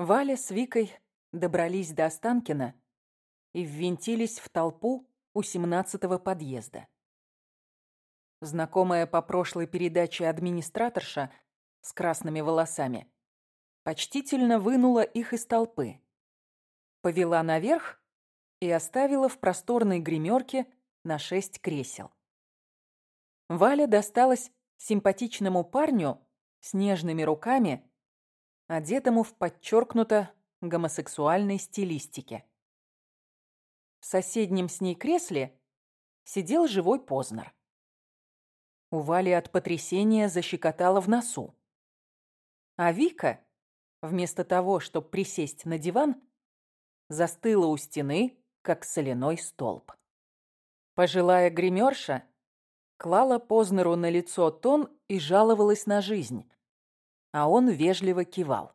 Валя с Викой добрались до Останкина и ввинтились в толпу у семнадцатого подъезда. Знакомая по прошлой передаче администраторша с красными волосами почтительно вынула их из толпы, повела наверх и оставила в просторной гримерке на шесть кресел. Валя досталась симпатичному парню с нежными руками, одетому в подчеркнуто гомосексуальной стилистике. В соседнем с ней кресле сидел живой Познер. У Вали от потрясения защекотало в носу. А Вика, вместо того, чтобы присесть на диван, застыла у стены, как соляной столб. Пожилая гримерша клала Познеру на лицо тон и жаловалась на жизнь, а он вежливо кивал.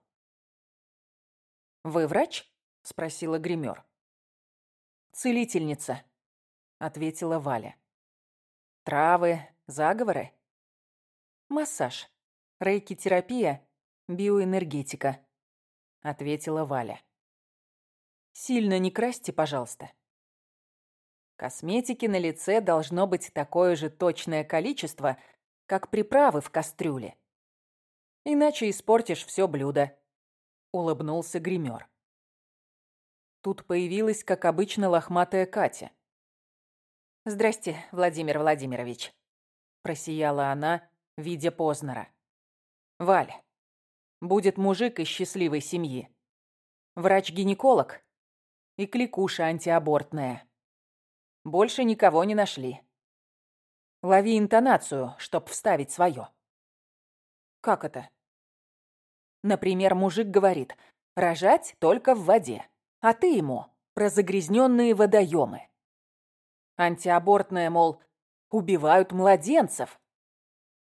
«Вы врач?» — спросила гример. «Целительница», — ответила Валя. «Травы, заговоры?» «Массаж, рейки-терапия, биоэнергетика», — ответила Валя. «Сильно не красьте, пожалуйста». Косметики на лице должно быть такое же точное количество, как приправы в кастрюле. Иначе испортишь все блюдо», — улыбнулся гример. Тут появилась, как обычно, лохматая Катя. «Здрасте, Владимир Владимирович», — просияла она, видя Познера. «Валь, будет мужик из счастливой семьи. Врач-гинеколог и кликуша антиабортная. Больше никого не нашли. Лови интонацию, чтоб вставить свое. Как это? Например, мужик говорит, рожать только в воде, а ты ему про загрязненные водоемы. Антиабортная, мол, убивают младенцев,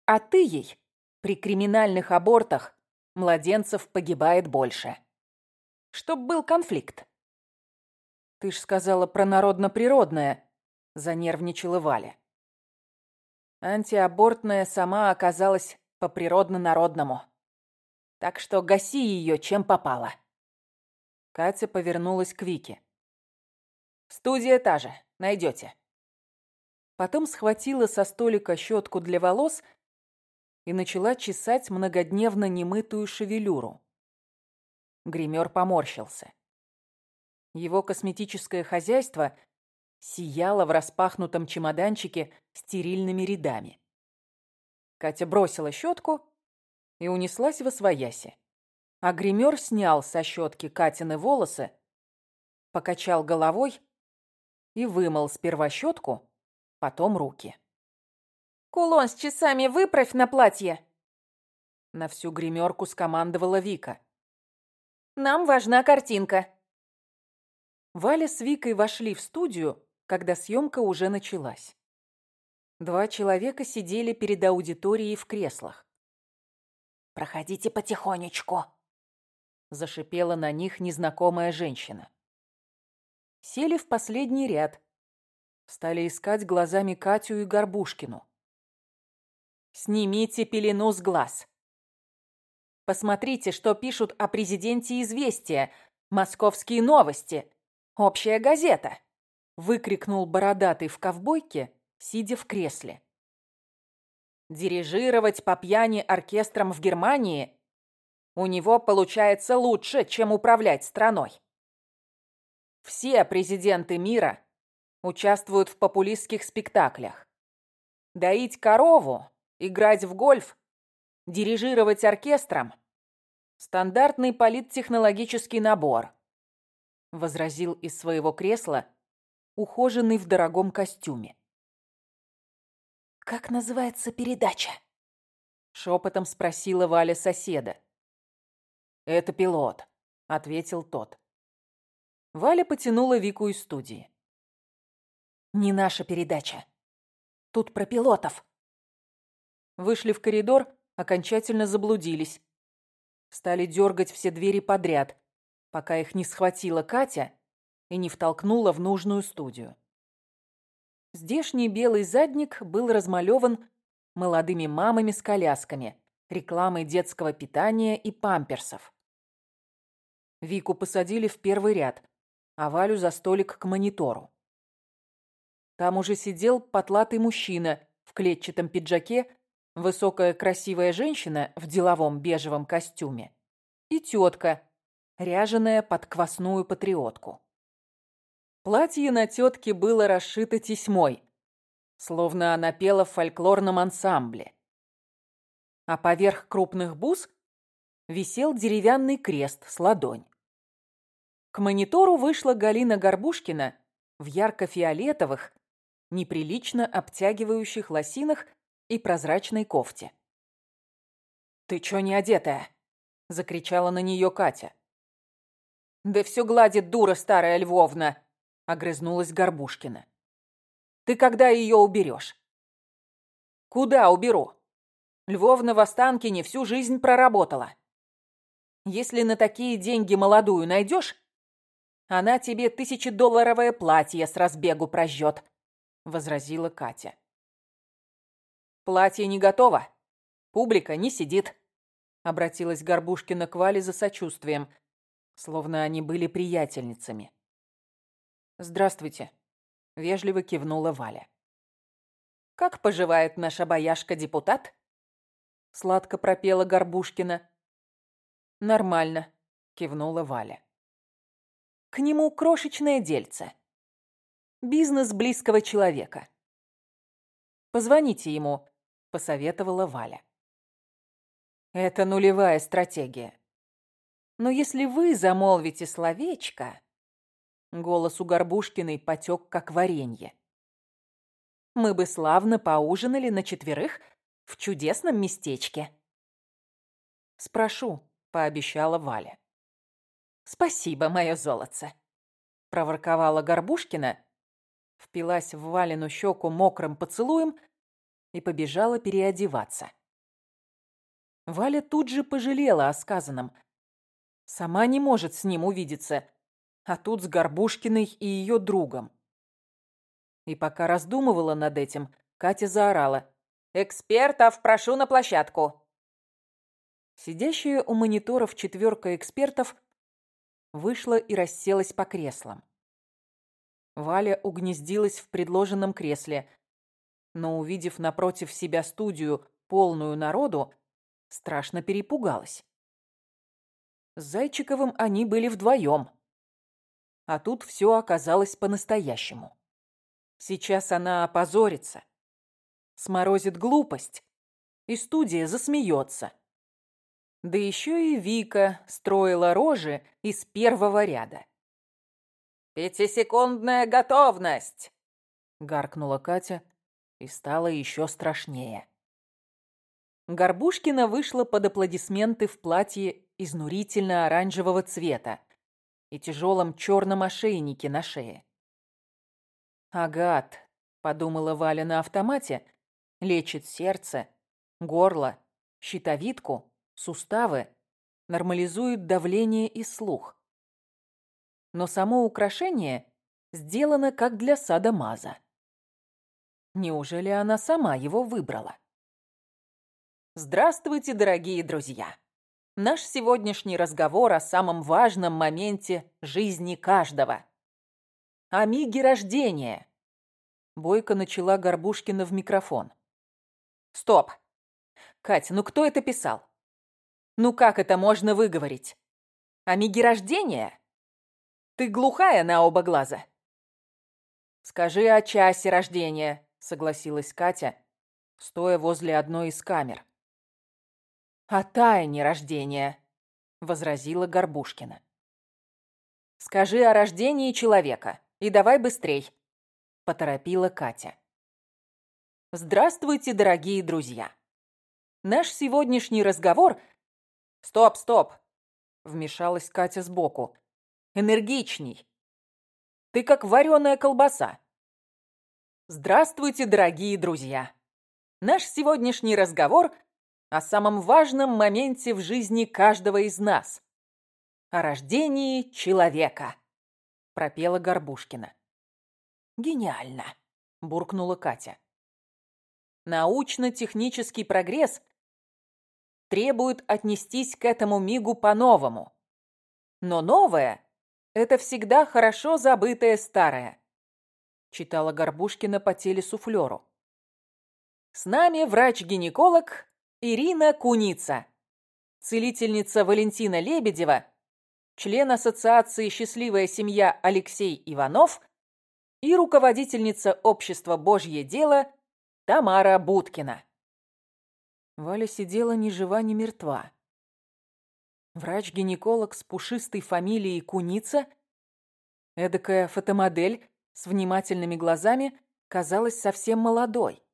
а ты ей при криминальных абортах младенцев погибает больше. Чтоб был конфликт. Ты ж сказала про народно-природное, занервничала Валя. Антиабортная сама оказалась по природно-народному. Так что гаси ее, чем попало. Катя повернулась к Вике. Студия та же, найдете. Потом схватила со столика щетку для волос и начала чесать многодневно немытую шевелюру. Гример поморщился. Его косметическое хозяйство сияло в распахнутом чемоданчике стерильными рядами. Катя бросила щетку и унеслась во свояси. А гример снял со щетки Катины волосы, покачал головой и вымыл сперва щетку, потом руки. «Кулон с часами выправь на платье!» На всю гримерку скомандовала Вика. «Нам важна картинка!» Валя с Викой вошли в студию, когда съемка уже началась. Два человека сидели перед аудиторией в креслах. «Проходите потихонечку», — зашипела на них незнакомая женщина. Сели в последний ряд. Стали искать глазами Катю и Горбушкину. «Снимите пелену с глаз», Посмотрите, что пишут о президенте «Известия», «Московские новости», «Общая газета», — выкрикнул бородатый в ковбойке, сидя в кресле. Дирижировать по пьяни оркестром в Германии у него получается лучше, чем управлять страной. Все президенты мира участвуют в популистских спектаклях. Доить корову, играть в гольф, дирижировать оркестром – стандартный политтехнологический набор, возразил из своего кресла ухоженный в дорогом костюме. «Как называется передача?» Шепотом спросила Валя соседа. «Это пилот», — ответил тот. Валя потянула Вику из студии. «Не наша передача. Тут про пилотов». Вышли в коридор, окончательно заблудились. Стали дергать все двери подряд, пока их не схватила Катя и не втолкнула в нужную студию. Здешний белый задник был размалеван молодыми мамами с колясками, рекламой детского питания и памперсов. Вику посадили в первый ряд, а Валю за столик к монитору. Там уже сидел потлатый мужчина в клетчатом пиджаке, высокая красивая женщина в деловом бежевом костюме и тетка, ряженая под квасную патриотку. Платье на тетке было расшито тесьмой, словно она пела в фольклорном ансамбле. А поверх крупных бус висел деревянный крест с ладонь. К монитору вышла Галина Горбушкина в ярко-фиолетовых, неприлично обтягивающих лосинах и прозрачной кофте. «Ты чё не одетая?» — закричала на нее Катя. «Да все гладит дура старая Львовна!» — огрызнулась Горбушкина. «Ты когда ее уберешь?» «Куда уберу?» Львовна в Останкине всю жизнь проработала. Если на такие деньги молодую найдешь, она тебе тысячедолларовое платье с разбегу прожжет», — возразила Катя. «Платье не готово. Публика не сидит», — обратилась Горбушкина к Вале за сочувствием, словно они были приятельницами. «Здравствуйте», — вежливо кивнула Валя. «Как поживает наша бояшка-депутат?» Сладко пропела Горбушкина. «Нормально», — кивнула Валя. «К нему крошечное дельце. Бизнес близкого человека. Позвоните ему», — посоветовала Валя. «Это нулевая стратегия. Но если вы замолвите словечко...» Голос у Горбушкиной потек, как варенье. «Мы бы славно поужинали на четверых в чудесном местечке». «Спрошу», — пообещала Валя. «Спасибо, мое золотце», — проворковала Горбушкина, впилась в Валину щеку мокрым поцелуем и побежала переодеваться. Валя тут же пожалела о сказанном. Сама не может с ним увидеться, а тут с Горбушкиной и ее другом. И пока раздумывала над этим, Катя заорала. «Экспертов прошу на площадку!» Сидящая у мониторов четверка экспертов вышла и расселась по креслам. Валя угнездилась в предложенном кресле, но, увидев напротив себя студию, полную народу, страшно перепугалась. С Зайчиковым они были вдвоем. А тут все оказалось по-настоящему. Сейчас она опозорится, сморозит глупость, и студия засмеется. Да еще и Вика строила рожи из первого ряда. «Пятисекундная готовность!» — гаркнула Катя и стало еще страшнее. Горбушкина вышла под аплодисменты в платье изнурительно-оранжевого цвета и тяжелом черном ошейнике на шее. «Агат», — подумала Валя на автомате, — лечит сердце, горло, щитовидку, суставы, нормализует давление и слух. Но само украшение сделано как для садомаза. Неужели она сама его выбрала? Здравствуйте, дорогие друзья! Наш сегодняшний разговор о самом важном моменте жизни каждого. О миге рождения. Бойко начала Горбушкина в микрофон. Стоп! Катя, ну кто это писал? Ну как это можно выговорить? О миге рождения? Ты глухая на оба глаза? Скажи о часе рождения, согласилась Катя, стоя возле одной из камер. О тайне рождения, возразила Горбушкина. Скажи о рождении человека и давай быстрей, поторопила Катя. Здравствуйте, дорогие друзья. Наш сегодняшний разговор – «Стоп, стоп!» — вмешалась Катя сбоку. «Энергичней! Ты как вареная колбаса!» Здравствуйте, дорогие друзья! Наш сегодняшний разговор о самом важном моменте в жизни каждого из нас. О рождении человека, пропела Горбушкина. Гениально, буркнула Катя. Научно-технический прогресс требует отнестись к этому мигу по-новому. Но новое – это всегда хорошо забытое старое», – читала Горбушкина по телесуфлеру. «С нами врач-гинеколог Ирина Куница, целительница Валентина Лебедева, член Ассоциации «Счастливая семья» Алексей Иванов и руководительница общества «Божье дело» Тамара Будкина». Валя сидела ни жива, ни мертва. Врач-гинеколог с пушистой фамилией Куница, эдакая фотомодель с внимательными глазами, казалась совсем молодой.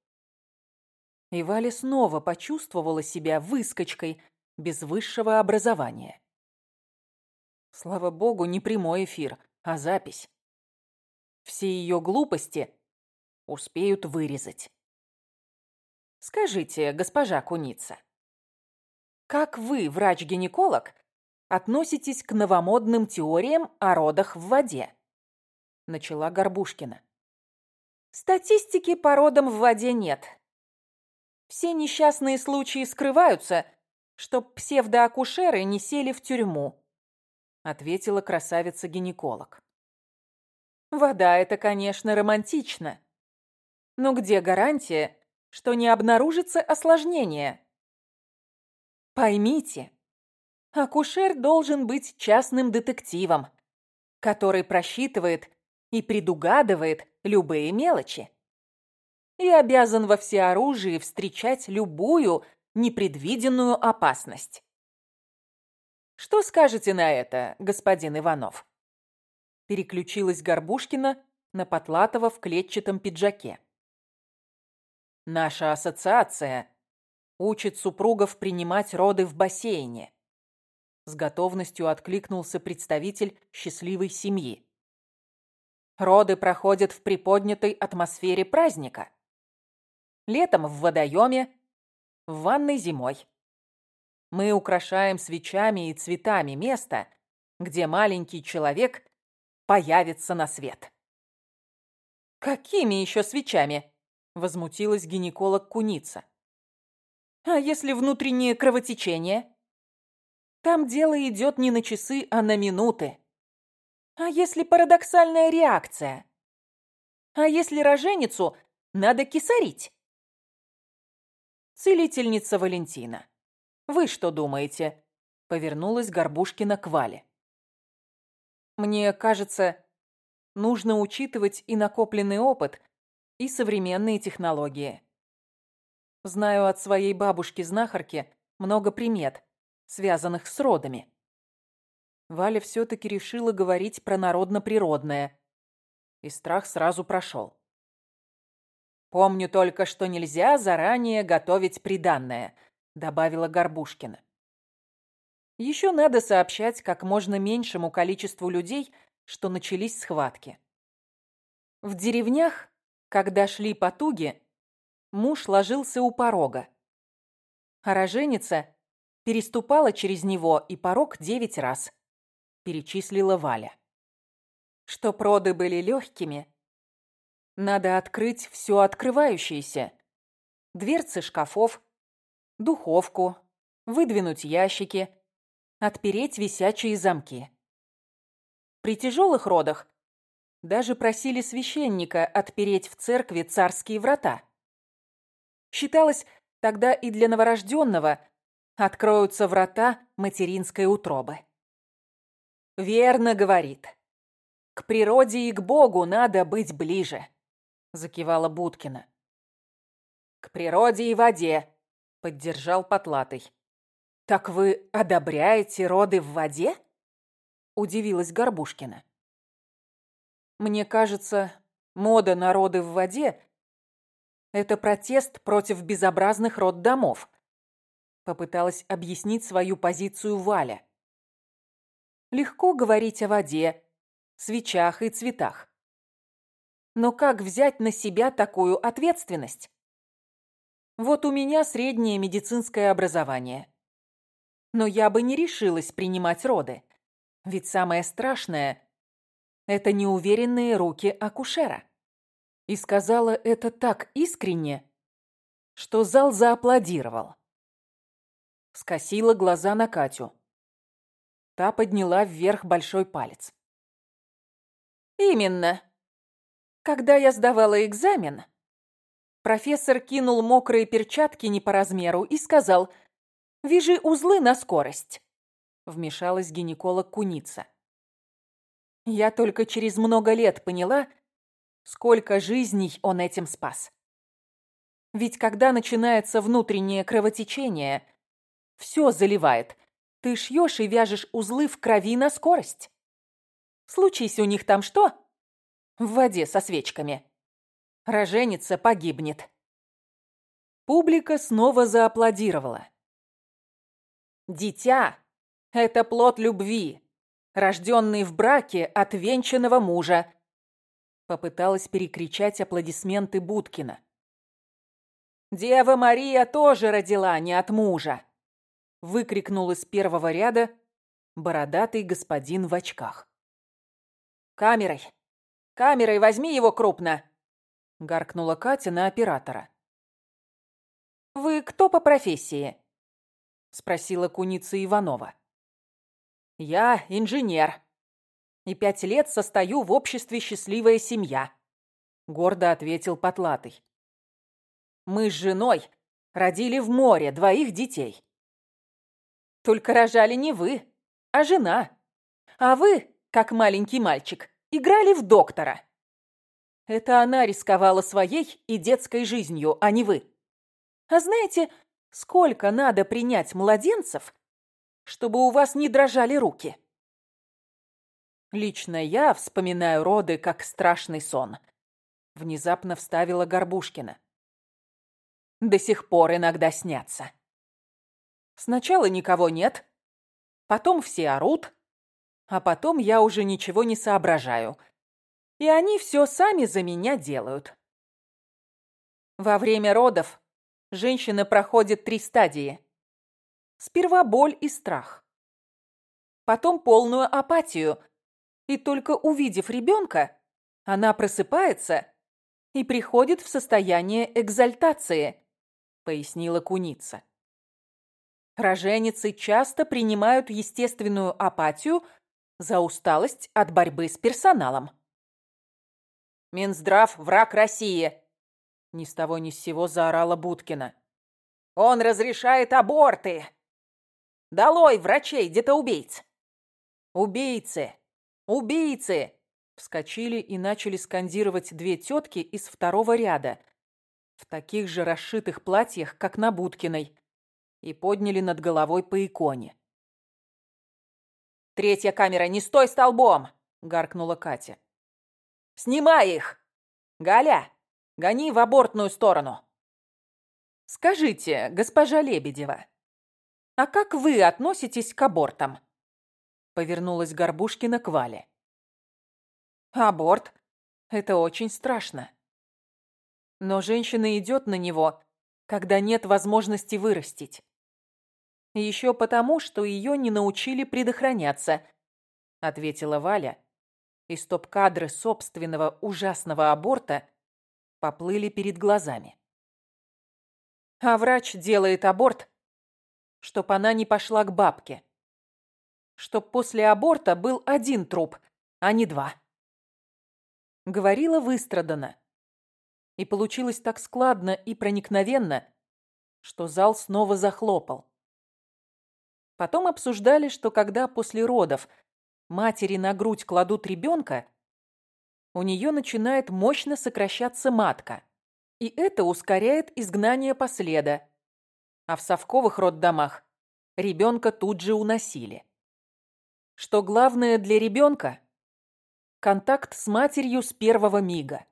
И Валя снова почувствовала себя выскочкой без высшего образования. Слава богу, не прямой эфир, а запись. Все ее глупости успеют вырезать. Скажите, госпожа Куница, как вы, врач-гинеколог, относитесь к новомодным теориям о родах в воде? Начала Горбушкина. Статистики по родам в воде нет. Все несчастные случаи скрываются, чтоб псевдоакушеры не сели в тюрьму, ответила красавица-гинеколог. Вода – это, конечно, романтично. Но где гарантия, что не обнаружится осложнение? Поймите, акушер должен быть частным детективом, который просчитывает и предугадывает любые мелочи. И обязан во всеоружии встречать любую непредвиденную опасность. Что скажете на это, господин Иванов? Переключилась Горбушкина на Потлатова в клетчатом пиджаке. Наша ассоциация учит супругов принимать роды в бассейне. С готовностью откликнулся представитель счастливой семьи. Роды проходят в приподнятой атмосфере праздника. Летом в водоеме, в ванной зимой. Мы украшаем свечами и цветами место, где маленький человек появится на свет. «Какими еще свечами?» – возмутилась гинеколог Куница. А если внутреннее кровотечение? Там дело идет не на часы, а на минуты. А если парадоксальная реакция? А если роженицу надо кисарить? Целительница Валентина. Вы что думаете? Повернулась Горбушкина к Вале. Мне кажется, нужно учитывать и накопленный опыт, и современные технологии. Знаю от своей бабушки-знахарки много примет, связанных с родами. Валя все-таки решила говорить про народно-природное. И страх сразу прошел. «Помню только, что нельзя заранее готовить приданное», — добавила Горбушкина. Еще надо сообщать как можно меньшему количеству людей, что начались схватки. В деревнях, когда шли потуги, муж ложился у порога. А роженица переступала через него и порог девять раз, перечислила Валя. Что проды были легкими, надо открыть все открывающееся. Дверцы шкафов, духовку, выдвинуть ящики, отпереть висячие замки. При тяжелых родах даже просили священника отпереть в церкви царские врата. Считалось, тогда и для новорожденного откроются врата материнской утробы. «Верно говорит. К природе и к Богу надо быть ближе», — закивала Будкина. «К природе и воде», — поддержал Потлатый. «Так вы одобряете роды в воде?» — удивилась Горбушкина. «Мне кажется, мода на роды в воде это протест против безобразных роддомов. Попыталась объяснить свою позицию Валя. Легко говорить о воде, свечах и цветах. Но как взять на себя такую ответственность? Вот у меня среднее медицинское образование. Но я бы не решилась принимать роды. Ведь самое страшное – это неуверенные руки акушера и сказала это так искренне, что зал зааплодировал. Скосила глаза на Катю. Та подняла вверх большой палец. «Именно. Когда я сдавала экзамен, профессор кинул мокрые перчатки не по размеру и сказал «Вяжи узлы на скорость», — вмешалась гинеколог Куница. Я только через много лет поняла, сколько жизней он этим спас. Ведь когда начинается внутреннее кровотечение, все заливает. Ты шьешь и вяжешь узлы в крови на скорость. Случись у них там что? В воде со свечками. Роженица погибнет. Публика снова зааплодировала. Дитя — это плод любви, рожденный в браке от венчанного мужа. Попыталась перекричать аплодисменты Будкина. «Дева Мария тоже родила не от мужа!» Выкрикнул из первого ряда бородатый господин в очках. «Камерой! Камерой возьми его крупно!» Гаркнула Катя на оператора. «Вы кто по профессии?» Спросила куница Иванова. «Я инженер. И пять лет состою в обществе «Счастливая семья», гордо ответил Потлатый. Мы с женой родили в море двоих детей. Только рожали не вы, а жена. А вы, как маленький мальчик, играли в доктора. Это она рисковала своей и детской жизнью, а не вы. А знаете, сколько надо принять младенцев, чтобы у вас не дрожали руки? Лично я вспоминаю роды как страшный сон. Внезапно вставила Горбушкина до сих пор иногда снятся. Сначала никого нет, потом все орут, а потом я уже ничего не соображаю. И они все сами за меня делают. Во время родов женщина проходит три стадии. Сперва боль и страх. Потом полную апатию. И только увидев ребенка, она просыпается и приходит в состояние экзальтации, пояснила куница. Роженицы часто принимают естественную апатию за усталость от борьбы с персоналом. «Минздрав – враг России!» Ни с того ни с сего заорала Будкина. «Он разрешает аборты! Долой врачей, детоубийц!» «Убийцы! Убийцы!» Вскочили и начали скандировать две тетки из второго ряда, в таких же расшитых платьях, как на Будкиной, и подняли над головой по иконе. «Третья камера, не стой столбом!» — гаркнула Катя. «Снимай их! Галя, гони в абортную сторону!» «Скажите, госпожа Лебедева, а как вы относитесь к абортам?» Повернулась Горбушкина к Вале. «Аборт — это очень страшно. Но женщина идет на него, когда нет возможности вырастить. Еще потому, что ее не научили предохраняться, ответила Валя, и стоп-кадры собственного ужасного аборта поплыли перед глазами. А врач делает аборт, чтоб она не пошла к бабке. Чтоб после аборта был один труп, а не два. Говорила выстрадана. И получилось так складно и проникновенно, что зал снова захлопал. Потом обсуждали, что когда после родов матери на грудь кладут ребенка, у нее начинает мощно сокращаться матка, и это ускоряет изгнание последа. А в совковых роддомах ребенка тут же уносили. Что главное для ребенка – контакт с матерью с первого мига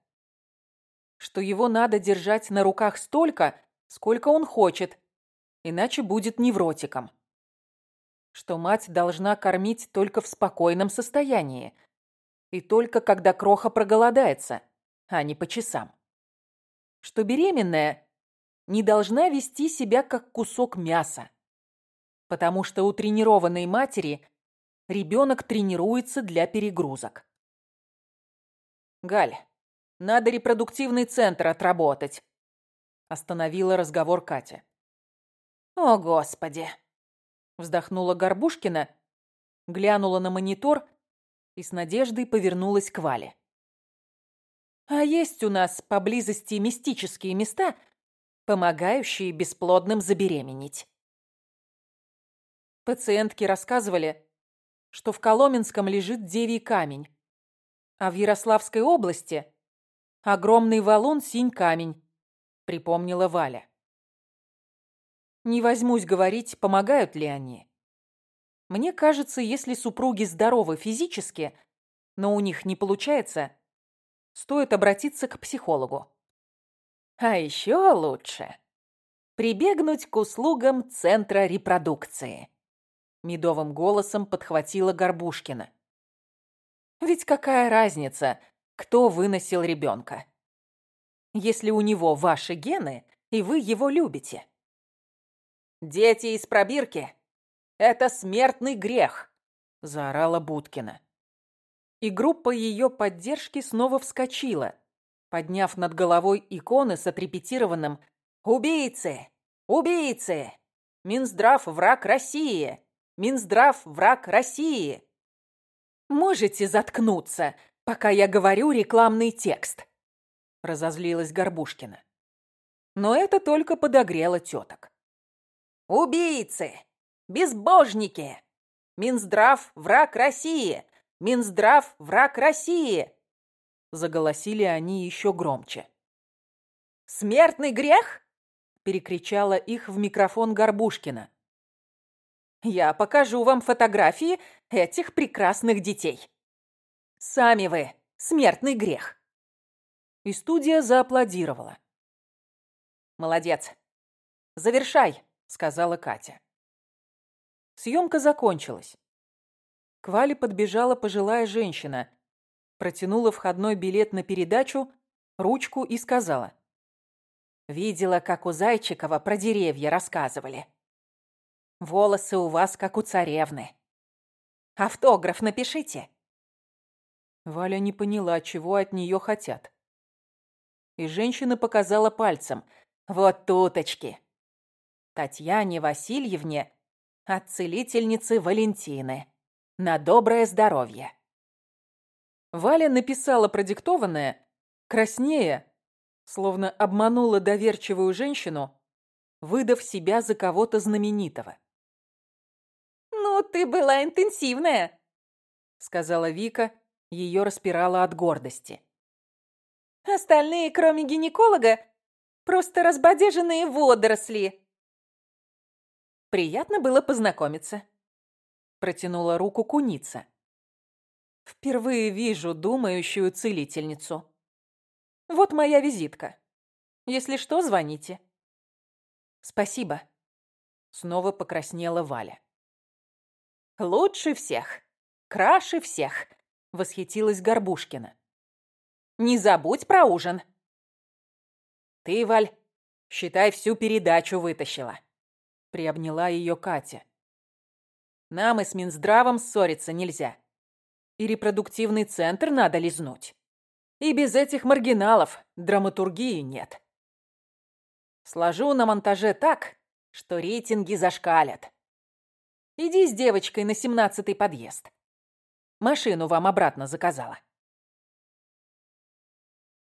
что его надо держать на руках столько, сколько он хочет, иначе будет невротиком. Что мать должна кормить только в спокойном состоянии и только когда кроха проголодается, а не по часам. Что беременная не должна вести себя как кусок мяса, потому что у тренированной матери ребенок тренируется для перегрузок. Галь, надо репродуктивный центр отработать. Остановила разговор Катя. О, Господи! Вздохнула Горбушкина, глянула на монитор и с надеждой повернулась к Вале. «А есть у нас поблизости мистические места, помогающие бесплодным забеременеть?» Пациентки рассказывали, что в Коломенском лежит девий камень, а в Ярославской области огромный валун синь-камень, припомнила Валя. Не возьмусь говорить, помогают ли они. Мне кажется, если супруги здоровы физически, но у них не получается, стоит обратиться к психологу. А еще лучше прибегнуть к услугам Центра репродукции. Медовым голосом подхватила Горбушкина. Ведь какая разница, кто выносил ребенка? Если у него ваши гены, и вы его любите. «Дети из пробирки — это смертный грех!» — заорала Будкина. И группа ее поддержки снова вскочила, подняв над головой иконы с отрепетированным «Убийцы! Убийцы! Минздрав – враг России! Минздрав – враг России!» «Можете заткнуться, пока я говорю рекламный текст?» – разозлилась Горбушкина. Но это только подогрело теток. «Убийцы! Безбожники! Минздрав – враг России! Минздрав – враг России!» Заголосили они еще громче. «Смертный грех?» – перекричала их в микрофон Горбушкина. Я покажу вам фотографии этих прекрасных детей. Сами вы, смертный грех. И студия зааплодировала. Молодец. Завершай, сказала Катя. Съемка закончилась. К Вале подбежала пожилая женщина, протянула входной билет на передачу, ручку и сказала. Видела, как у Зайчикова про деревья рассказывали. Волосы у вас, как у царевны. Автограф напишите. Валя не поняла, чего от нее хотят. И женщина показала пальцем. Вот туточки. Татьяне Васильевне от целительницы Валентины. На доброе здоровье. Валя написала продиктованное, краснее, словно обманула доверчивую женщину, выдав себя за кого-то знаменитого. «Ну, ты была интенсивная», — сказала Вика, ее распирала от гордости. «Остальные, кроме гинеколога, просто разбодеженные водоросли». «Приятно было познакомиться», — протянула руку куница. «Впервые вижу думающую целительницу. Вот моя визитка. Если что, звоните». «Спасибо», — снова покраснела Валя. «Лучше всех! Краше всех!» — восхитилась Горбушкина. «Не забудь про ужин!» «Ты, Валь, считай, всю передачу вытащила!» — приобняла ее Катя. «Нам и с Минздравом ссориться нельзя. И репродуктивный центр надо лизнуть. И без этих маргиналов драматургии нет. Сложу на монтаже так, что рейтинги зашкалят. Иди с девочкой на семнадцатый подъезд. Машину вам обратно заказала.